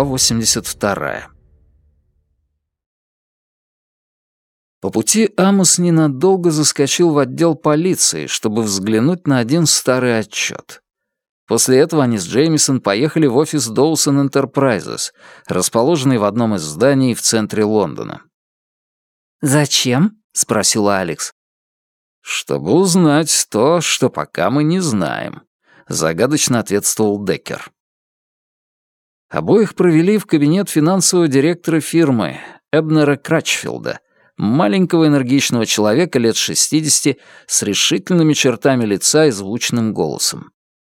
Глава 82. По пути Амос ненадолго заскочил в отдел полиции, чтобы взглянуть на один старый отчет. После этого они с Джеймисон поехали в офис Доусон Enterprises, расположенный в одном из зданий в центре Лондона. «Зачем?» — спросила Алекс. «Чтобы узнать то, что пока мы не знаем», — загадочно ответствовал Деккер. Обоих провели в кабинет финансового директора фирмы Эбнера Крачфилда, маленького энергичного человека лет 60 с решительными чертами лица и звучным голосом.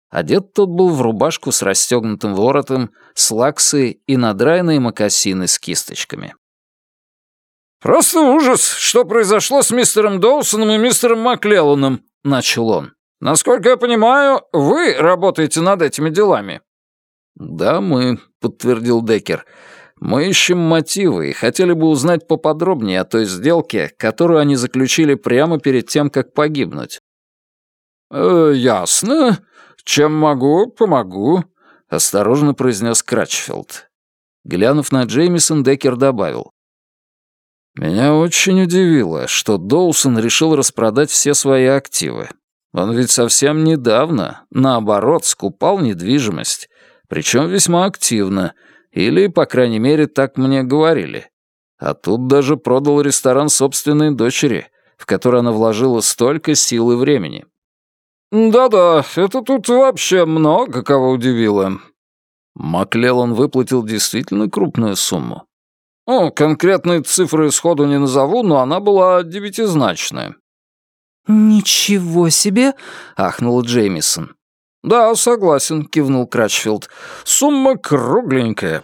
Одет тот был в рубашку с расстегнутым воротом, слаксы и надраенные мокасины с кисточками. «Просто ужас, что произошло с мистером Доусоном и мистером Маклелланом», — начал он. «Насколько я понимаю, вы работаете над этими делами». «Да, мы», — подтвердил Деккер. «Мы ищем мотивы и хотели бы узнать поподробнее о той сделке, которую они заключили прямо перед тем, как погибнуть». «Э, «Ясно. Чем могу, помогу», — осторожно произнес Крачфилд. Глянув на Джеймисон, Деккер добавил. «Меня очень удивило, что Доусон решил распродать все свои активы. Он ведь совсем недавно, наоборот, скупал недвижимость причем весьма активно, или, по крайней мере, так мне говорили. А тут даже продал ресторан собственной дочери, в который она вложила столько сил и времени. «Да-да, это тут вообще много кого удивило». Маклеллан выплатил действительно крупную сумму. «О, конкретные цифры сходу не назову, но она была девятизначная». «Ничего себе!» — ахнула Джеймисон. «Да, согласен», — кивнул Крачфилд. «Сумма кругленькая».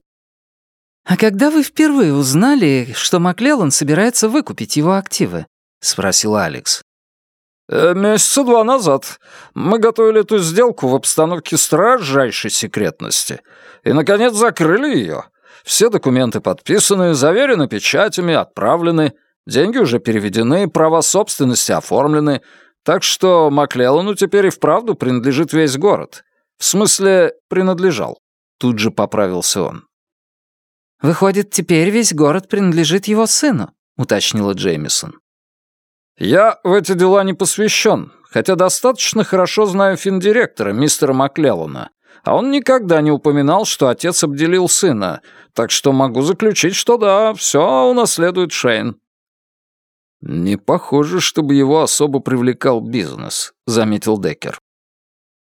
«А когда вы впервые узнали, что Маклеллан собирается выкупить его активы?» — спросил Алекс. Э, «Месяца два назад. Мы готовили эту сделку в обстановке строжайшей секретности. И, наконец, закрыли ее. Все документы подписаны, заверены печатями, отправлены. Деньги уже переведены, права собственности оформлены. Так что Маклеллану теперь и вправду принадлежит весь город. В смысле, принадлежал. Тут же поправился он. «Выходит, теперь весь город принадлежит его сыну», — уточнила Джеймисон. «Я в эти дела не посвящен, хотя достаточно хорошо знаю финдиректора, мистера Маклеллана, а он никогда не упоминал, что отец обделил сына, так что могу заключить, что да, все унаследует Шейн. «Не похоже, чтобы его особо привлекал бизнес», — заметил Деккер.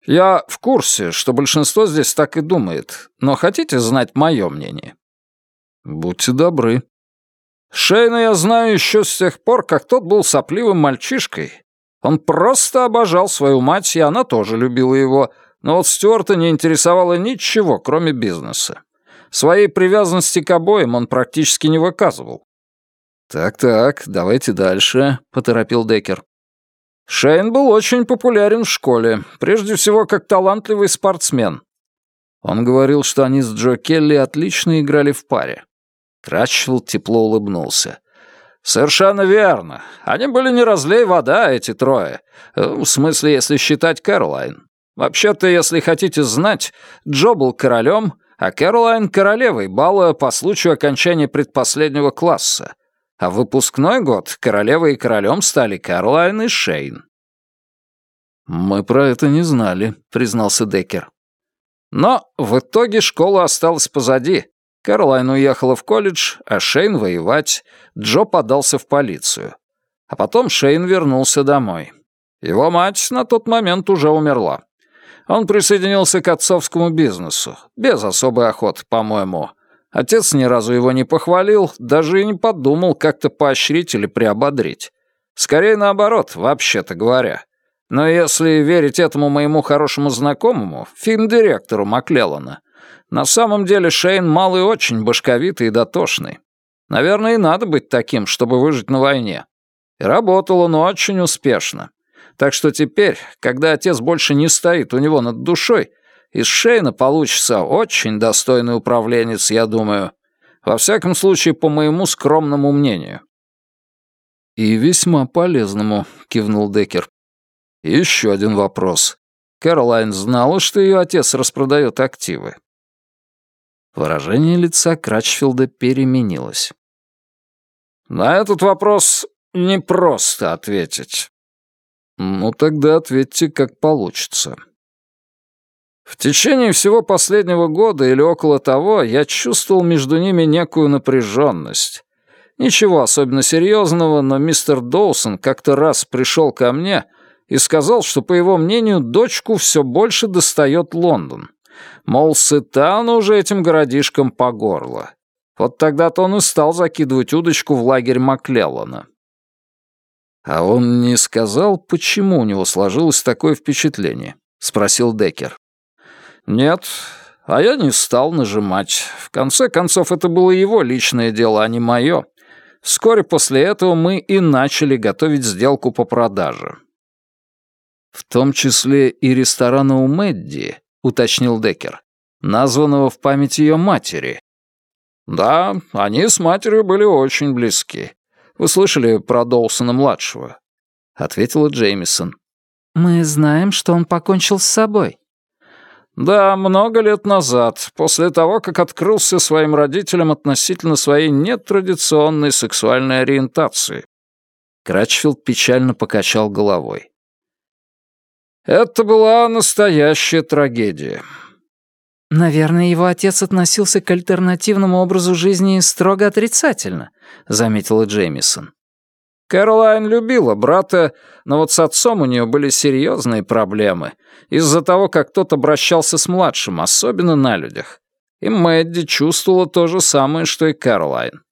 «Я в курсе, что большинство здесь так и думает, но хотите знать мое мнение?» «Будьте добры». Шейна я знаю еще с тех пор, как тот был сопливым мальчишкой. Он просто обожал свою мать, и она тоже любила его, но вот Стюарта не интересовало ничего, кроме бизнеса. Своей привязанности к обоим он практически не выказывал. «Так-так, давайте дальше», — поторопил Деккер. Шейн был очень популярен в школе, прежде всего как талантливый спортсмен. Он говорил, что они с Джо Келли отлично играли в паре. Крачфилд тепло улыбнулся. «Совершенно верно. Они были не разлей вода, эти трое. В смысле, если считать Кэролайн. Вообще-то, если хотите знать, Джо был королем, а Кэролайн — королевой бала по случаю окончания предпоследнего класса а в выпускной год королевой и королем стали Карлайн и Шейн. «Мы про это не знали», — признался Деккер. Но в итоге школа осталась позади. Карлайн уехала в колледж, а Шейн воевать, Джо подался в полицию. А потом Шейн вернулся домой. Его мать на тот момент уже умерла. Он присоединился к отцовскому бизнесу, без особой охоты, по-моему, Отец ни разу его не похвалил, даже и не подумал как-то поощрить или приободрить. Скорее наоборот, вообще-то говоря. Но если верить этому моему хорошему знакомому, финдиректору Маклеллана, на самом деле Шейн малый очень башковитый и дотошный. Наверное, и надо быть таким, чтобы выжить на войне. И работал он очень успешно. Так что теперь, когда отец больше не стоит у него над душой, из Шейна получится очень достойный управленец, я думаю. Во всяком случае, по моему скромному мнению». «И весьма полезному», — кивнул Деккер. «Еще один вопрос. Кэролайн знала, что ее отец распродает активы?» Выражение лица Крачфилда переменилось. «На этот вопрос непросто ответить». «Ну, тогда ответьте, как получится». В течение всего последнего года или около того я чувствовал между ними некую напряженность. Ничего особенно серьезного, но мистер Доусон как-то раз пришел ко мне и сказал, что, по его мнению, дочку все больше достает Лондон. Мол, сыта она уже этим городишком по горло. Вот тогда-то он и стал закидывать удочку в лагерь Маклеллана. «А он не сказал, почему у него сложилось такое впечатление?» — спросил Деккер. «Нет, а я не стал нажимать. В конце концов, это было его личное дело, а не мое. Вскоре после этого мы и начали готовить сделку по продаже». «В том числе и ресторана у Мэдди», — уточнил Деккер, названного в память ее матери. «Да, они с матерью были очень близки. Вы слышали про Доусона-младшего?» — ответила Джеймисон. «Мы знаем, что он покончил с собой», да, много лет назад, после того, как открылся своим родителям относительно своей нетрадиционной сексуальной ориентации. Крачфилд печально покачал головой. Это была настоящая трагедия. «Наверное, его отец относился к альтернативному образу жизни строго отрицательно», — заметила Джеймисон. Кэролайн любила брата, но вот с отцом у нее были серьезные проблемы из-за того, как тот обращался с младшим, особенно на людях. И Мэдди чувствовала то же самое, что и Кэролайн.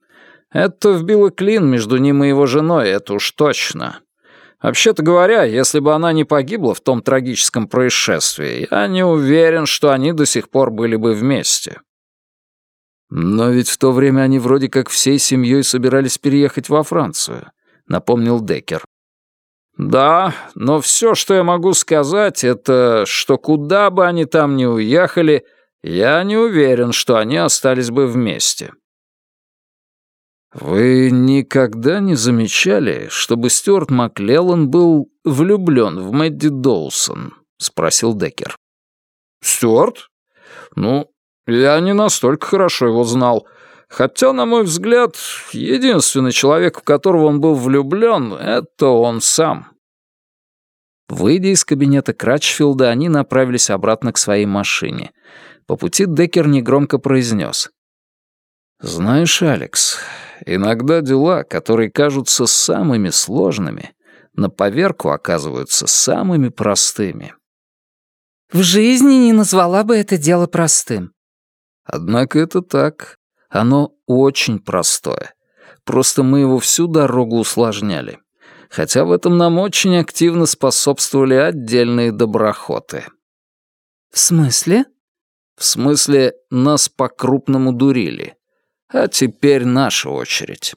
Это вбило клин между ним и его женой, это уж точно. Вообще-то говоря, если бы она не погибла в том трагическом происшествии, я не уверен, что они до сих пор были бы вместе. Но ведь в то время они вроде как всей семьей собирались переехать во Францию. — напомнил Деккер. «Да, но все, что я могу сказать, это, что куда бы они там ни уехали, я не уверен, что они остались бы вместе». «Вы никогда не замечали, чтобы Стюарт Маклеллан был влюблен в Мэдди Доусон?» — спросил Деккер. «Стюарт? Ну, я не настолько хорошо его знал. Хотя, на мой взгляд, единственный человек, в которого он был влюблен, это он сам. Выйдя из кабинета Крачфилда, они направились обратно к своей машине. По пути Деккер негромко произнес. «Знаешь, Алекс, иногда дела, которые кажутся самыми сложными, на поверку оказываются самыми простыми». «В жизни не назвала бы это дело простым». «Однако это так. Оно очень простое. Просто мы его всю дорогу усложняли. Хотя в этом нам очень активно способствовали отдельные доброхоты. В смысле? В смысле, нас по-крупному дурили. А теперь наша очередь.